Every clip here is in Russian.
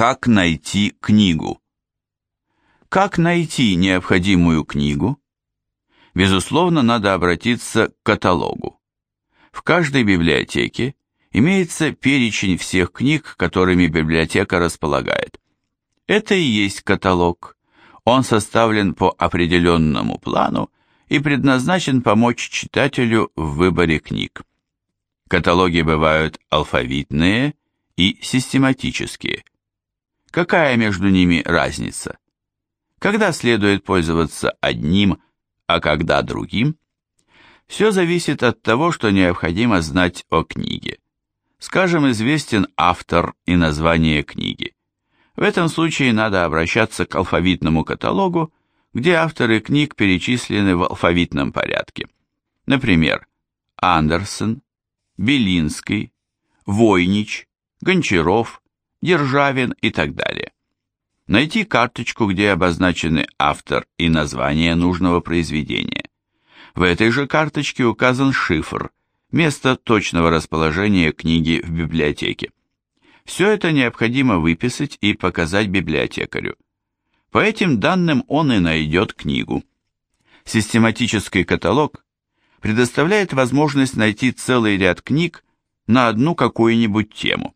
Как найти книгу? Как найти необходимую книгу? Безусловно, надо обратиться к каталогу. В каждой библиотеке имеется перечень всех книг, которыми библиотека располагает. Это и есть каталог. Он составлен по определенному плану и предназначен помочь читателю в выборе книг. Каталоги бывают алфавитные и систематические. Какая между ними разница? Когда следует пользоваться одним, а когда другим? Все зависит от того, что необходимо знать о книге. Скажем, известен автор и название книги. В этом случае надо обращаться к алфавитному каталогу, где авторы книг перечислены в алфавитном порядке. Например, Андерсон, Белинский, Войнич, Гончаров, Державин и так далее. Найти карточку, где обозначены автор и название нужного произведения. В этой же карточке указан шифр, место точного расположения книги в библиотеке. Все это необходимо выписать и показать библиотекарю. По этим данным он и найдет книгу. Систематический каталог предоставляет возможность найти целый ряд книг на одну какую-нибудь тему.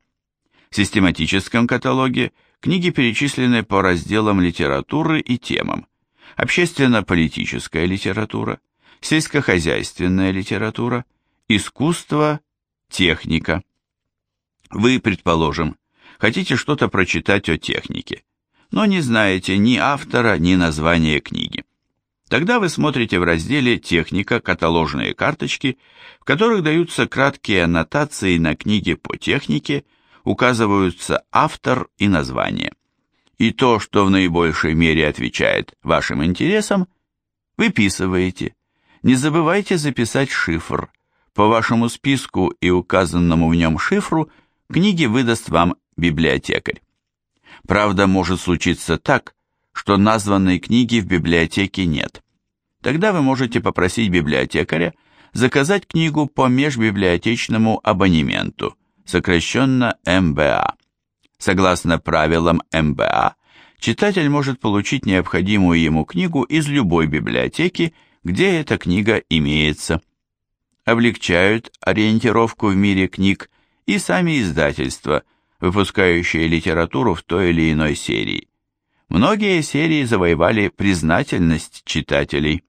Систематическом каталоге книги перечислены по разделам литературы и темам. Общественно-политическая литература, сельскохозяйственная литература, искусство, техника. Вы, предположим, хотите что-то прочитать о технике, но не знаете ни автора, ни названия книги. Тогда вы смотрите в разделе «Техника. Каталожные карточки», в которых даются краткие аннотации на книги по технике указываются автор и название. И то, что в наибольшей мере отвечает вашим интересам, выписываете. Не забывайте записать шифр. По вашему списку и указанному в нем шифру книги выдаст вам библиотекарь. Правда, может случиться так, что названной книги в библиотеке нет. Тогда вы можете попросить библиотекаря заказать книгу по межбиблиотечному абонементу – сокращенно МБА. Согласно правилам МБА, читатель может получить необходимую ему книгу из любой библиотеки, где эта книга имеется. Облегчают ориентировку в мире книг и сами издательства, выпускающие литературу в той или иной серии. Многие серии завоевали признательность читателей.